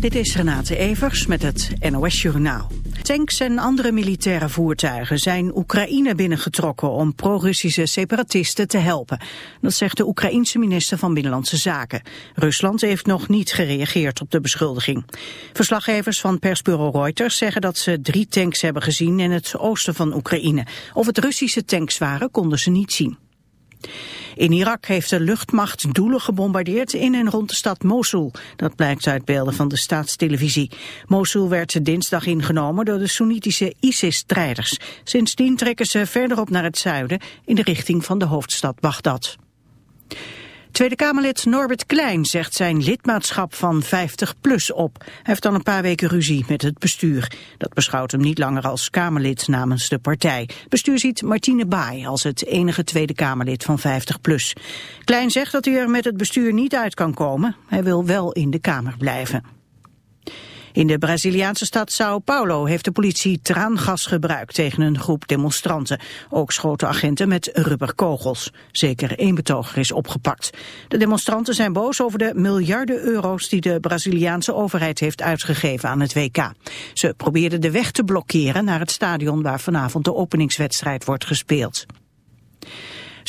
Dit is Renate Evers met het NOS Journaal. Tanks en andere militaire voertuigen zijn Oekraïne binnengetrokken om pro-Russische separatisten te helpen. Dat zegt de Oekraïense minister van Binnenlandse Zaken. Rusland heeft nog niet gereageerd op de beschuldiging. Verslaggevers van persbureau Reuters zeggen dat ze drie tanks hebben gezien in het oosten van Oekraïne. Of het Russische tanks waren konden ze niet zien. In Irak heeft de luchtmacht doelen gebombardeerd in en rond de stad Mosul. Dat blijkt uit beelden van de staatstelevisie. Mosul werd dinsdag ingenomen door de Soenitische ISIS-strijders. Sindsdien trekken ze verderop naar het zuiden in de richting van de hoofdstad Bagdad. Tweede Kamerlid Norbert Klein zegt zijn lidmaatschap van 50PLUS op. Hij heeft dan een paar weken ruzie met het bestuur. Dat beschouwt hem niet langer als Kamerlid namens de partij. Bestuur ziet Martine Baai als het enige Tweede Kamerlid van 50PLUS. Klein zegt dat hij er met het bestuur niet uit kan komen. Hij wil wel in de Kamer blijven. In de Braziliaanse stad Sao Paulo heeft de politie traangas gebruikt tegen een groep demonstranten. Ook schoten agenten met rubberkogels. Zeker één betoger is opgepakt. De demonstranten zijn boos over de miljarden euro's die de Braziliaanse overheid heeft uitgegeven aan het WK. Ze probeerden de weg te blokkeren naar het stadion waar vanavond de openingswedstrijd wordt gespeeld.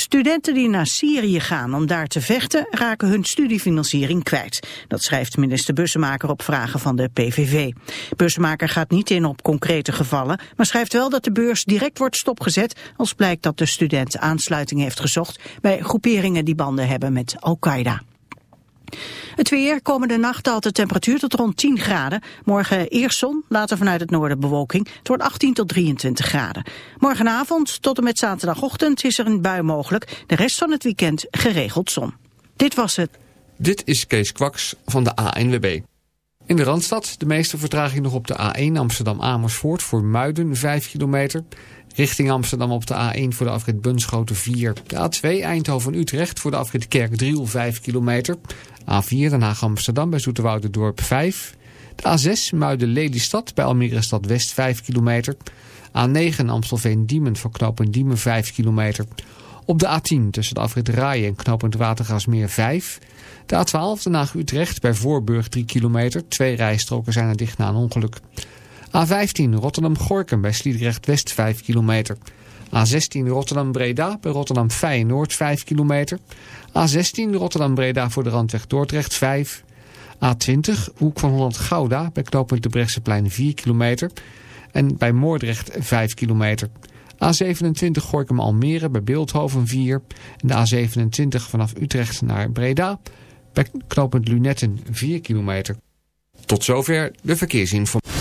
Studenten die naar Syrië gaan om daar te vechten raken hun studiefinanciering kwijt. Dat schrijft minister Bussemaker op vragen van de PVV. Bussemaker gaat niet in op concrete gevallen, maar schrijft wel dat de beurs direct wordt stopgezet als blijkt dat de student aansluiting heeft gezocht bij groeperingen die banden hebben met Al-Qaeda. Het weer, komende nacht daalt de temperatuur tot rond 10 graden. Morgen eerst zon, later vanuit het noorden bewolking. Het wordt 18 tot 23 graden. Morgenavond tot en met zaterdagochtend is er een bui mogelijk. De rest van het weekend geregeld zon. Dit was het. Dit is Kees Kwaks van de ANWB. In de Randstad de meeste vertraging nog op de A1 Amsterdam-Amersfoort voor Muiden 5 kilometer. Richting Amsterdam op de A1 voor de afrit Bunschoten 4. De A2 Eindhoven-Utrecht voor de afrit Kerkdriel 5 kilometer. A4 Den Haag-Amsterdam bij Dorp 5. De A6 Muiden-Lelystad bij Almere Stad West 5 kilometer. A9 Amstelveen-Diemen voor knooppunt Diemen 5 kilometer. Op de A10 tussen de afrit Raaien en knooppunt Watergasmeer 5. De A12 Den Haag-Utrecht bij Voorburg 3 kilometer. Twee rijstroken zijn er dicht na een ongeluk. A15 Rotterdam-Gorkum bij Sliedrecht-West 5 kilometer. A16 Rotterdam-Breda bij Rotterdam-Feyenoord 5 kilometer. A16 Rotterdam-Breda voor de randweg Dordrecht 5. A20 Hoek van Holland-Gouda bij knooppunt de Brechtseplein 4 kilometer. En bij Moordrecht 5 kilometer. A27 Gorkum-Almere bij Beeldhoven 4. En de A27 vanaf Utrecht naar Breda bij knooppunt Lunetten 4 kilometer. Tot zover de verkeersinformatie.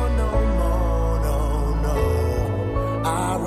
I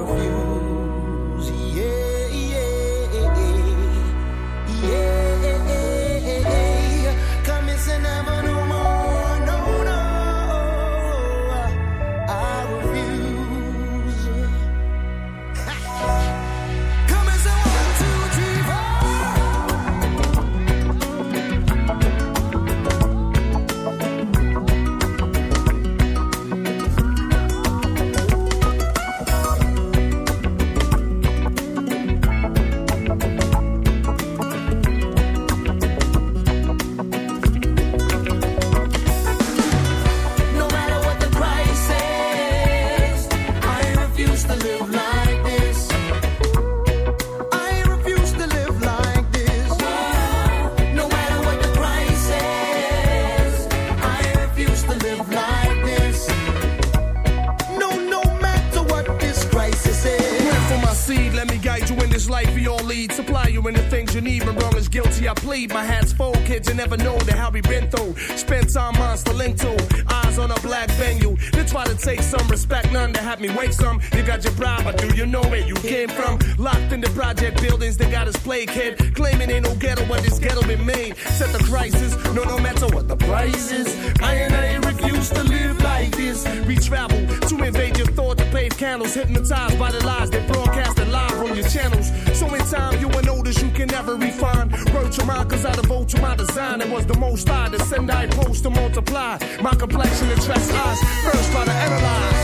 never know the how we been through. Spent time monster link to. Eyes on a black venue. They try to take some respect, none to have me wake some. You got your bribe, but do you know where you came from? Locked in the project buildings, they got us plague kid. Claiming ain't no ghetto, but this ghetto been made. Set the crisis, no, no matter what the price is. I and I refuse to live like this. We travel to invade your thought to pave candles. Hypnotized by the lies they broadcasted Mine, cause I devote to my design. It was the most I to send, I post to multiply. My complexion attracts eyes. First, try to analyze.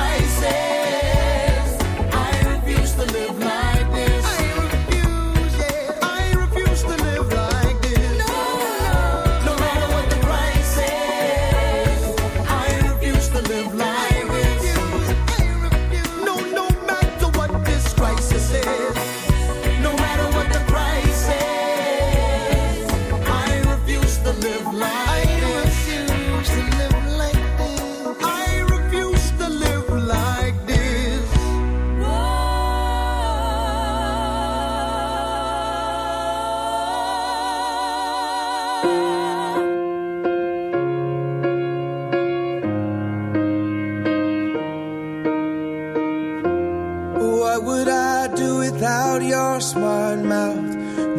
matter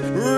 is.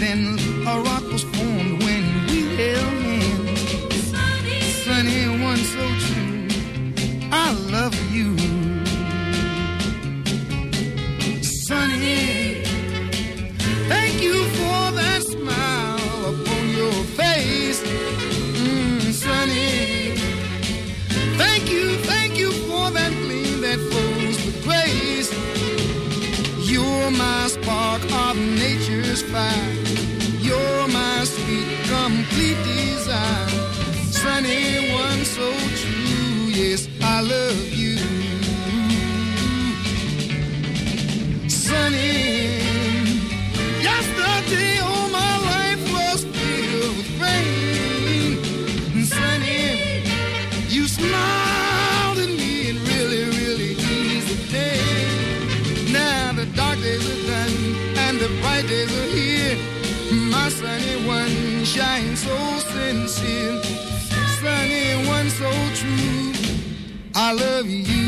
then a rock was formed when we held so true. I love you.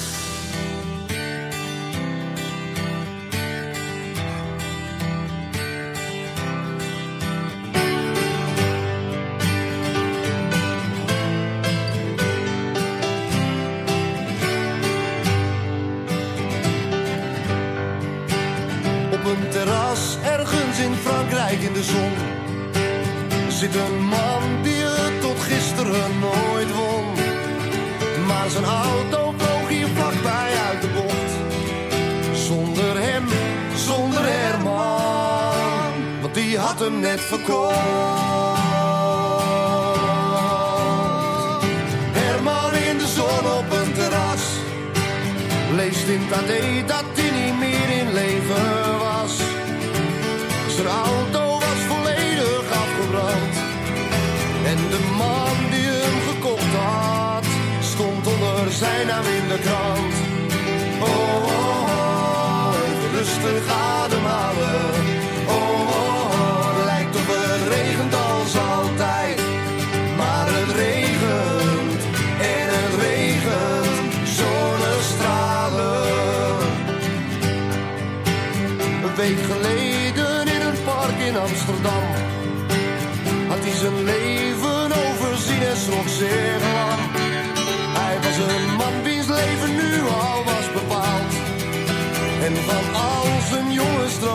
Zijn auto vloog hier vlakbij uit de bocht. Zonder hem, zonder Herman, want die had hem net verkocht. Herman in de zon op een terras, leest in het AD dat hij niet meer in leven was. Zijn auto zijn naam in de krant. Oh, oh, oh, oh rustig aan.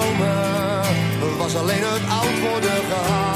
dromen was alleen het oud worden gehaald.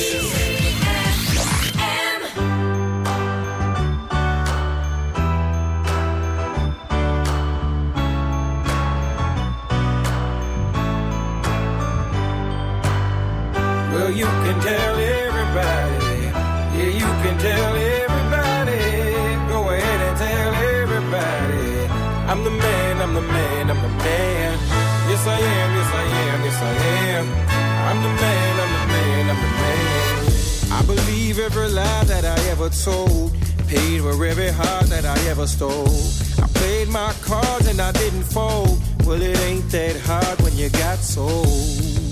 I ever stole. I played my cards and I didn't fold. Well, it ain't that hard when you got sold.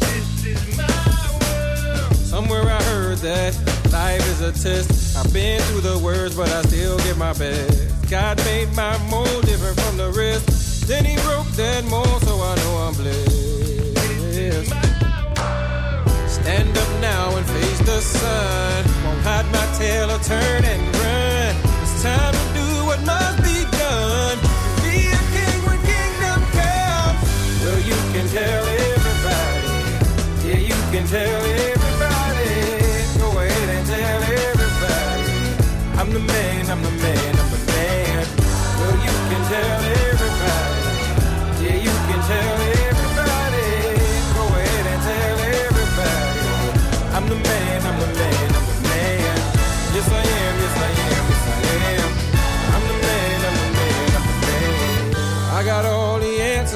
This is my world. Somewhere I heard that life is a test. I've been through the worst, but I still give my best. God made my mold different from the rest. Then he broke that mold, so I know I'm blessed. Stand up now and face the sun. Won't hide my tail or turn and run. It's time to do what must be done. Be a king when kingdom comes. Well, you can tell everybody. Yeah, you can tell everybody. Go ahead and tell everybody. I'm the man, I'm the man.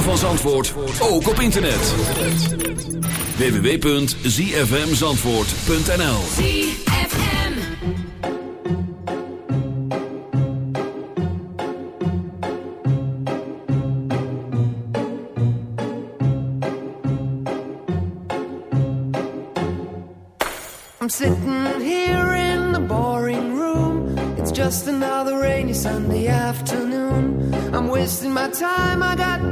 ritme van Zandvoort, ook op internet. www.zfmzandvoort.nl I'm sitting here in the boring room. It's just another rainy Sunday afternoon. I'm wasting my time, I got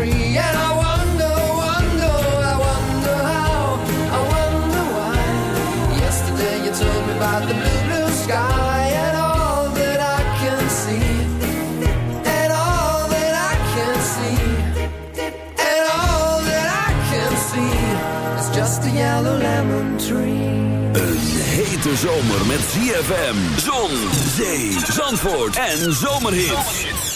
And I wonder, wonder, I wonder how, I wonder why. Yesterday you told me about the blue, blue sky. And all that I can see, and all that I can see, and all that I can see is just a yellow lemon tree. Een hete zomer met ZFM, zon, zee, zandvoort en zomerhits.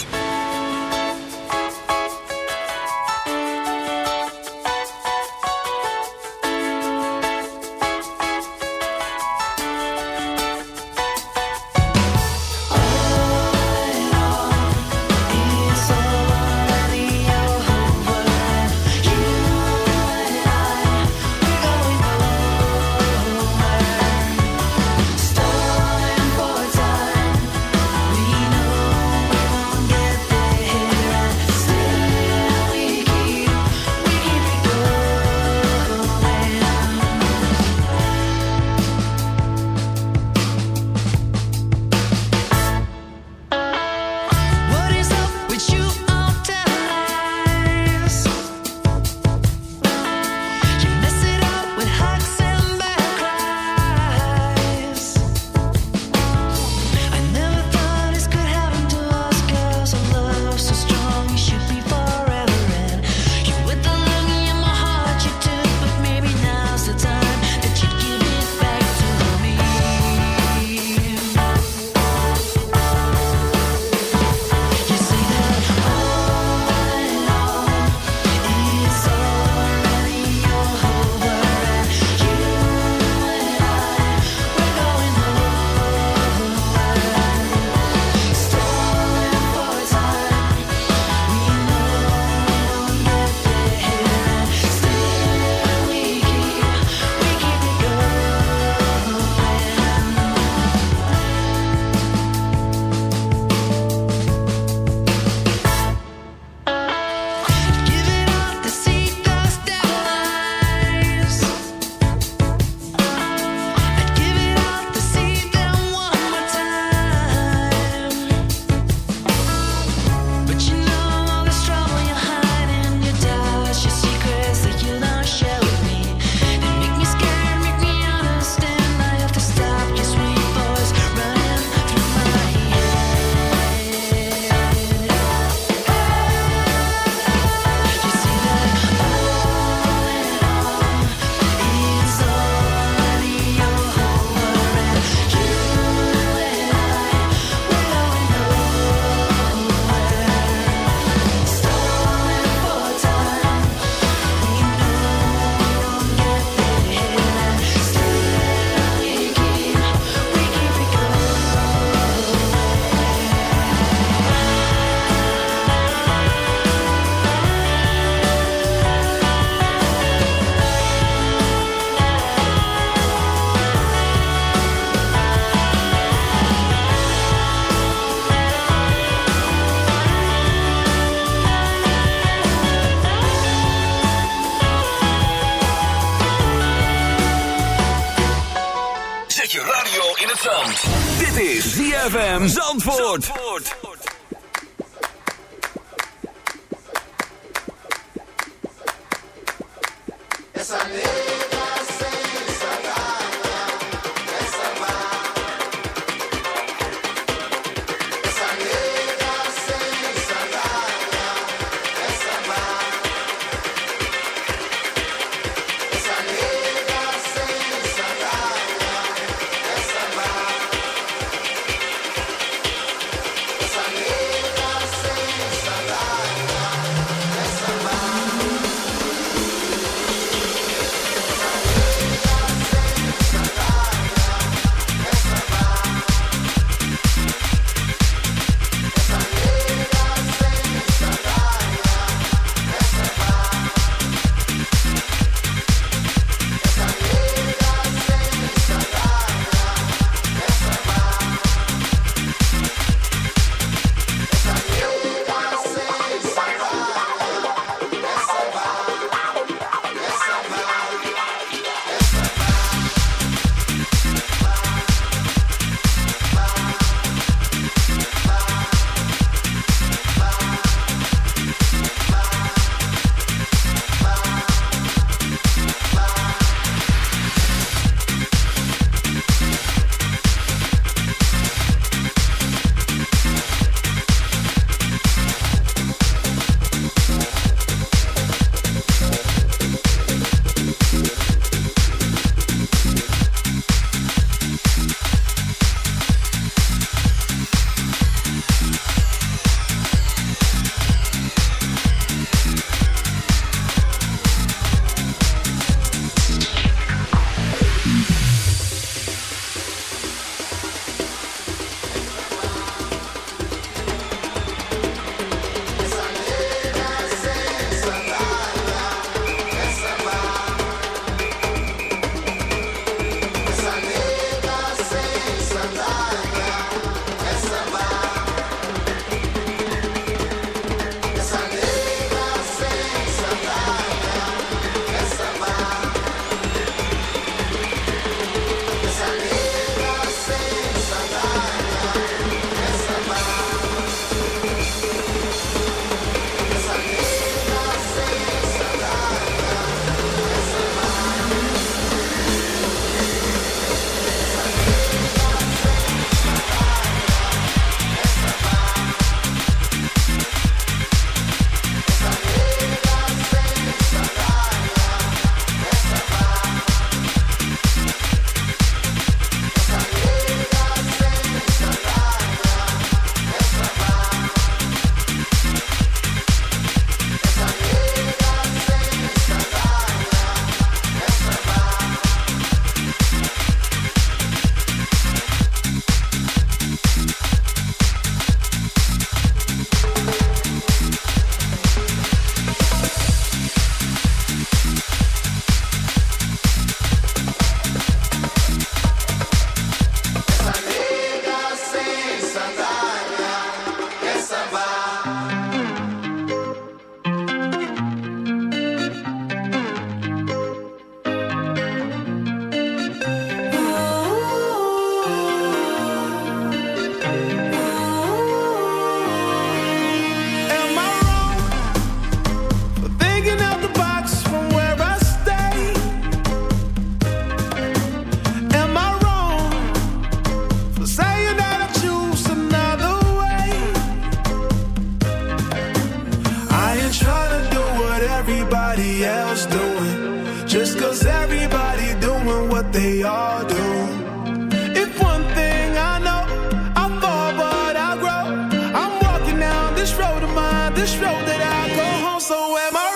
hope that I go home somewhere. My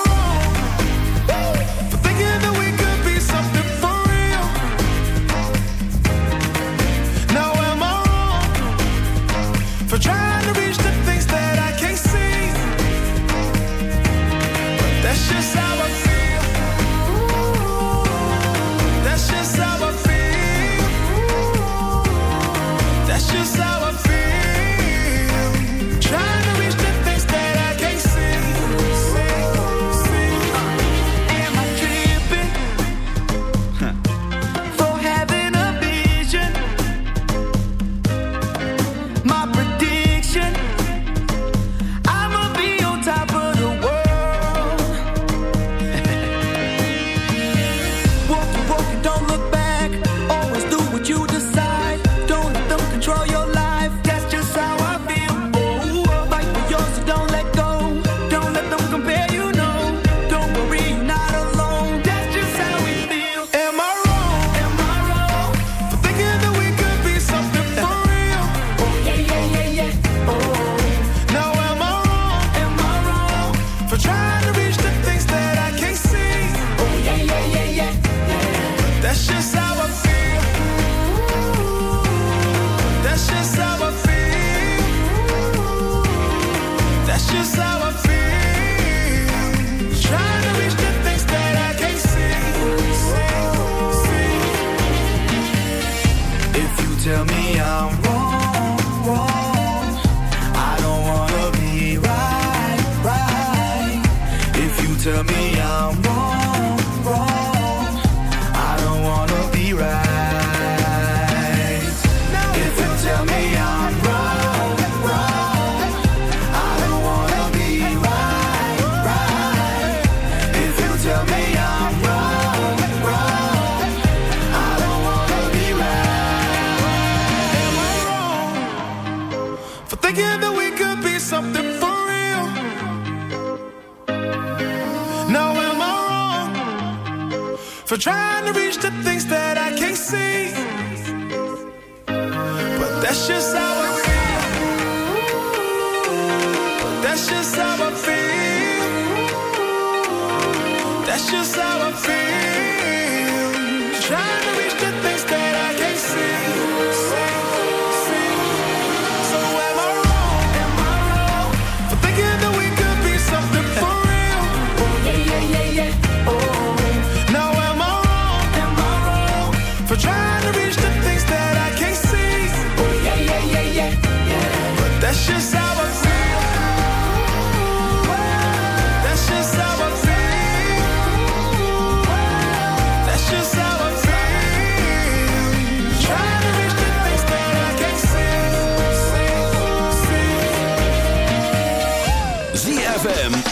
trying to reach the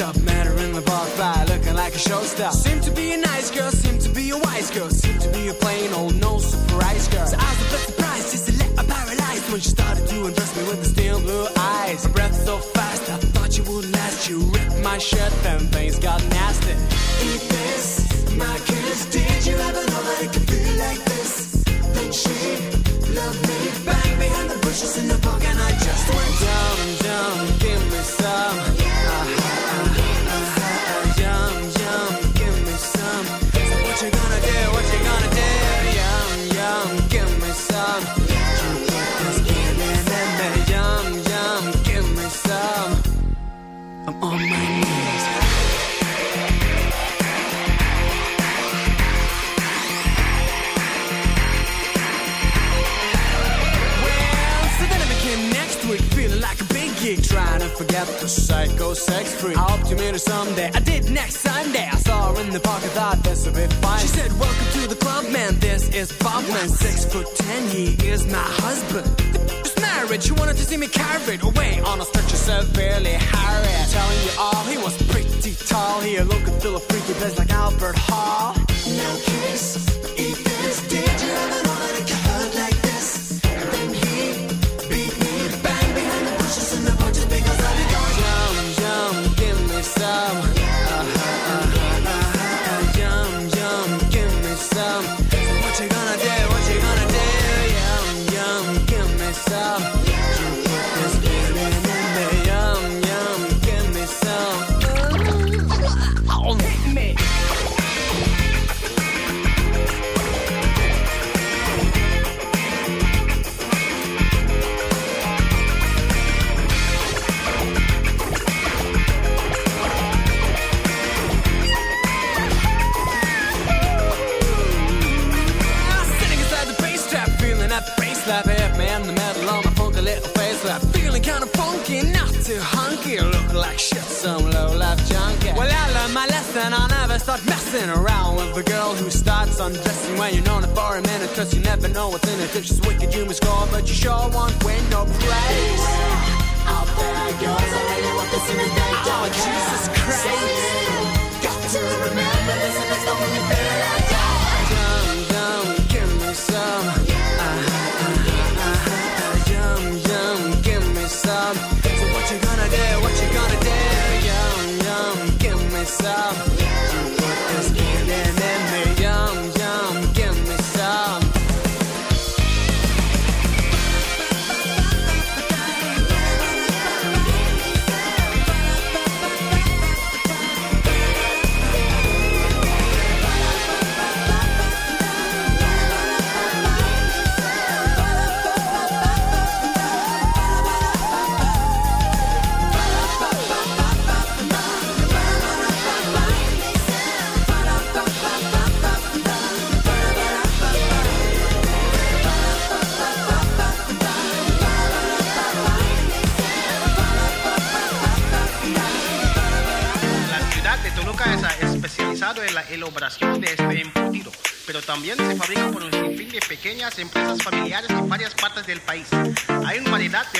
up, met her in the bar, by looking like a showstopper. Seemed to be a nice girl, seemed to be a wise girl, seemed to be a plain old no surprise girl. So I was a bit surprised, just a little paralyzed when she started to undress me with the steel blue eyes. Her breath so fast, I thought you would last. You ripped my shirt, then things got nasty. Eat this, my kiss. Did you ever know that it could feel like this? Then she loved me, bang behind the bushes in the park, and I just went down. down kept the psycho sex free. I hope to meet her someday. I did next Sunday. I saw her in the park. I thought this would be fine. She said, "Welcome to the club, man. This is Bob, man. Six foot ten. He is my husband." Just married. She wanted to see me carried away on a stretcher severely harried. Telling you all, he was pretty tall. He looked and feel freaky place like Albert Hall. No kiss, eat this, did you ever y'all want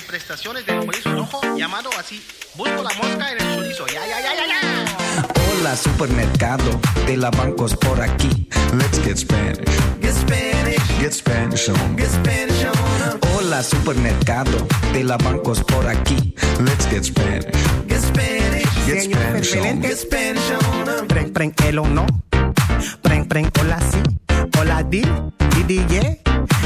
prestaciones del chorizo rojo llamado así. Busco la mosca en el chorizo. Ya, ya, ya, ya, ya. Hola supermercado de la bancos por aquí. Let's get Spanish. Get Spanish. Get Spanish on. Get Spanish on. Hola supermercado de la bancos por aquí. Let's get Spanish. Get Spanish. Get Spanish on. Get Spanish on. Breng, breng, elo no. Breng, breng, hola si. Hola di, di, di, yeah.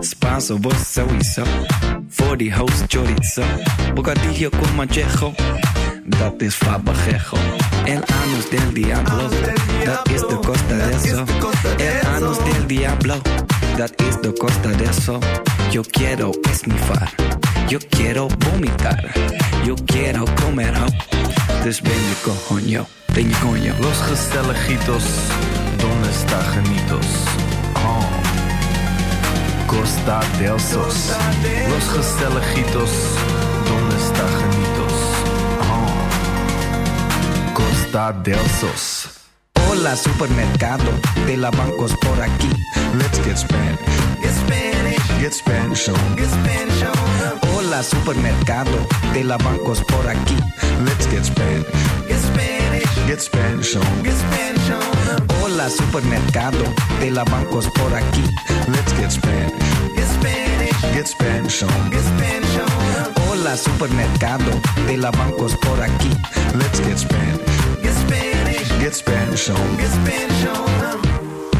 Spanso, vos sowieso. Voor die host chorizo. Bocadillo con manchejo. Dat is fabajejo. El anus del diablo. Dat is de costa de eso. El anus del diablo. Dat is de costa de eso. Yo quiero esnifar. Yo quiero vomitar. Yo quiero comer ho. Dus ben je coño. Ben je coño. Los Gestelejitos, ¿dónde está Janitos? Oh. Costa del Sos. Los Gestelejitos, ¿dónde está Janitos? Oh. Costa del Sos. Hola supermercado de la bancos por aquí. Let's get Spanish. Get Spanish. Get Spanish on. Get Spanish on. Hola supermercado de la bancos por aquí. Let's get Spanish. Get Spanish. Get Spanish on. Get Spanish on. Hola supermercado de la bancos por aquí. Let's get Spanish. Get Spanish. Get Spanish on. Get Spanish on. Hola supermercado de la bancos por aquí. Let's get Spanish. Get Spanish. Get Spanish on. Get Spanish on.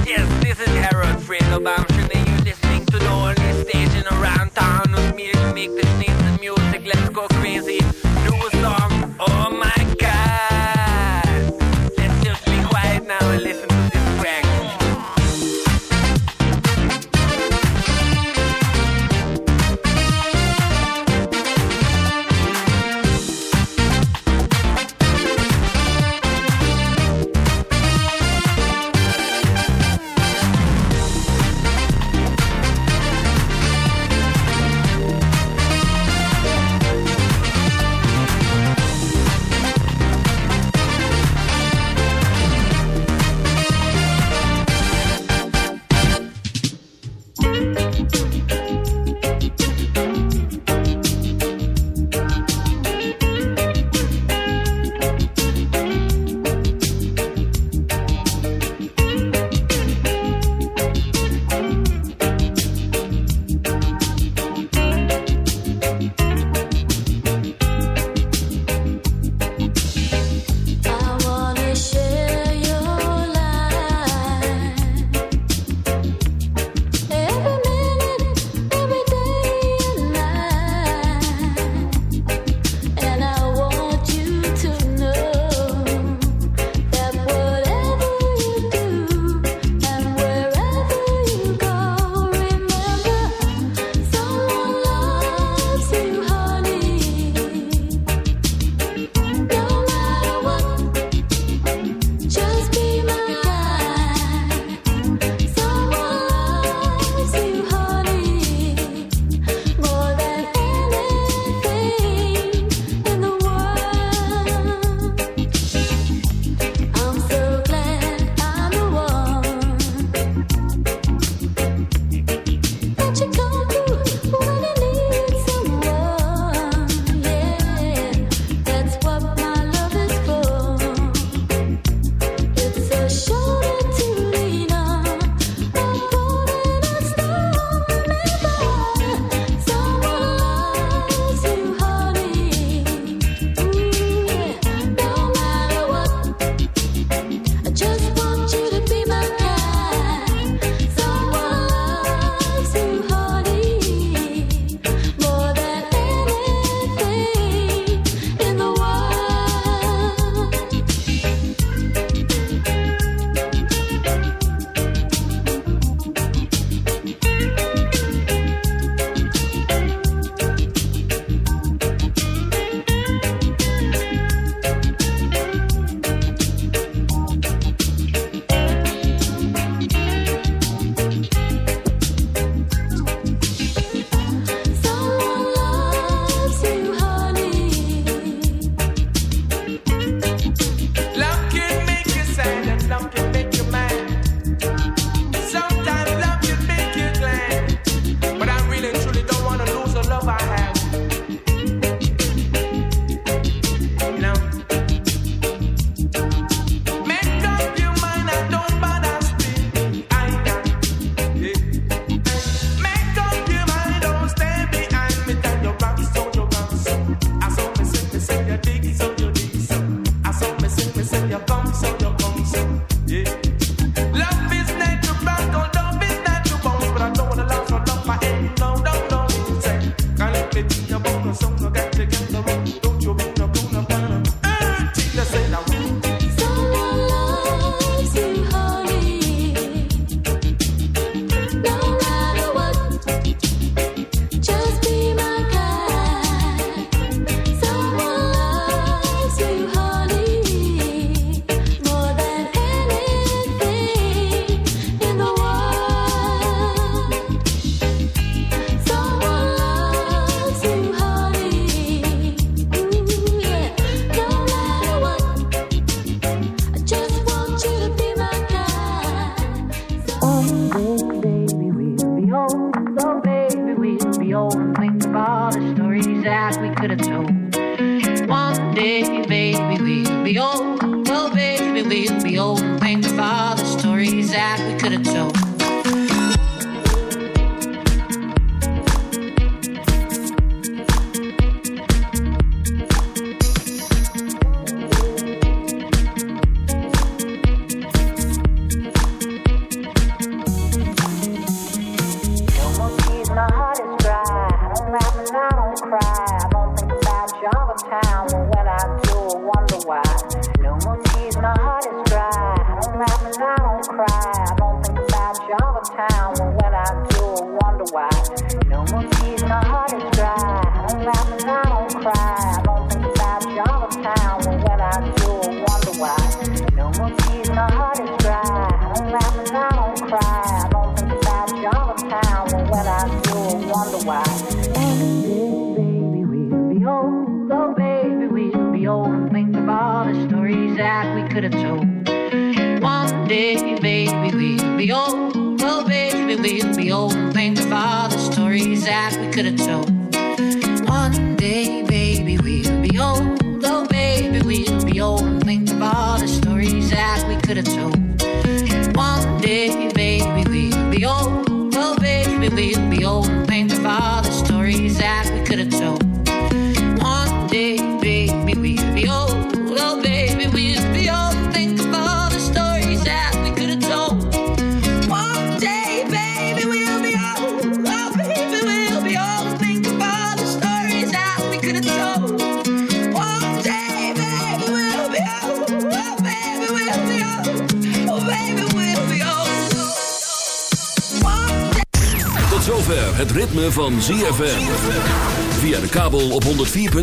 Yes, this is Harold Friedelbaum. Should they you listening to the only station around town with me to make this nice music? Let's go crazy.